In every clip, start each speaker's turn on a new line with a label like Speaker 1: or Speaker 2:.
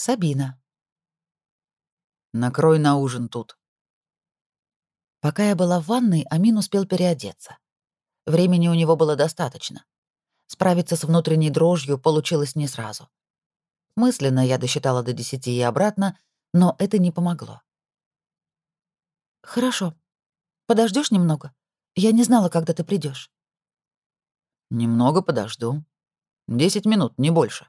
Speaker 1: Сабина.
Speaker 2: Накрой на ужин тут.
Speaker 1: Пока я была в ванной, Амин успел переодеться. Времени у него было достаточно. Справиться с внутренней дрожью получилось не сразу. Мысленно я досчитала до десяти и обратно, но это не помогло. «Хорошо. Подождешь немного? Я не знала, когда ты придешь.
Speaker 2: «Немного подожду. Десять минут, не больше».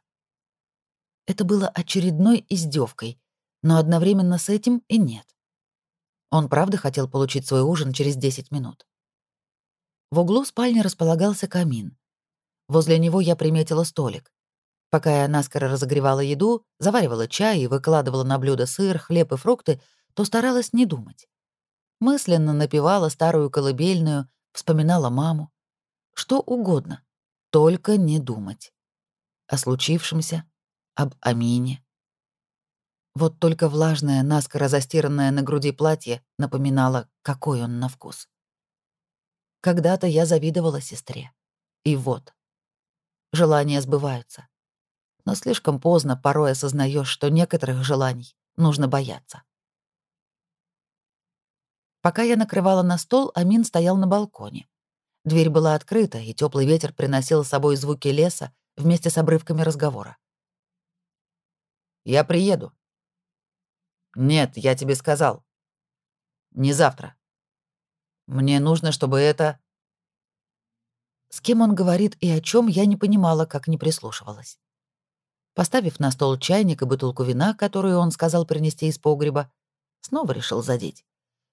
Speaker 1: Это было очередной издевкой, но одновременно с этим и нет. Он правда хотел получить свой ужин через 10 минут. В углу спальни располагался камин. Возле него я приметила столик. Пока я наскоро разогревала еду, заваривала чай и выкладывала на блюдо сыр, хлеб и фрукты, то старалась не думать. Мысленно напевала старую колыбельную, вспоминала маму. Что угодно, только не думать. О случившемся, об Амине. Вот только влажное, наскоро застиранное на груди платье напоминало, какой он на вкус. Когда-то я завидовала сестре. И вот. Желания сбываются. Но слишком поздно порой осознаешь, что некоторых желаний нужно бояться. Пока я накрывала на стол, Амин стоял на балконе. Дверь была открыта, и теплый ветер приносил с собой звуки леса вместе с обрывками разговора.
Speaker 2: «Я приеду». «Нет, я тебе сказал. Не завтра. Мне нужно, чтобы это...»
Speaker 1: С кем он говорит и о чем я не понимала, как не прислушивалась. Поставив на стол чайник и бутылку вина, которую он сказал принести из погреба, снова решил задеть.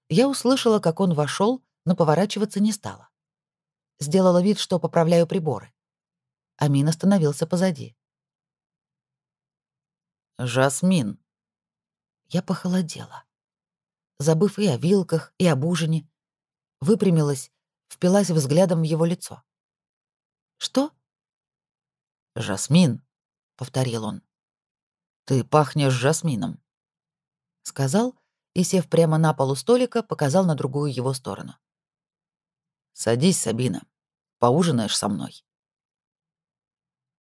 Speaker 1: Я услышала, как он вошел, но поворачиваться не стала. Сделала вид, что поправляю приборы. Амин остановился позади.
Speaker 2: «Жасмин».
Speaker 1: Я похолодела. Забыв и о вилках, и об ужине, выпрямилась, впилась взглядом в его лицо. «Что?»
Speaker 2: «Жасмин», — повторил он. «Ты пахнешь жасмином», — сказал и, сев прямо на полу столика, показал на другую его сторону. «Садись, Сабина. Поужинаешь со мной».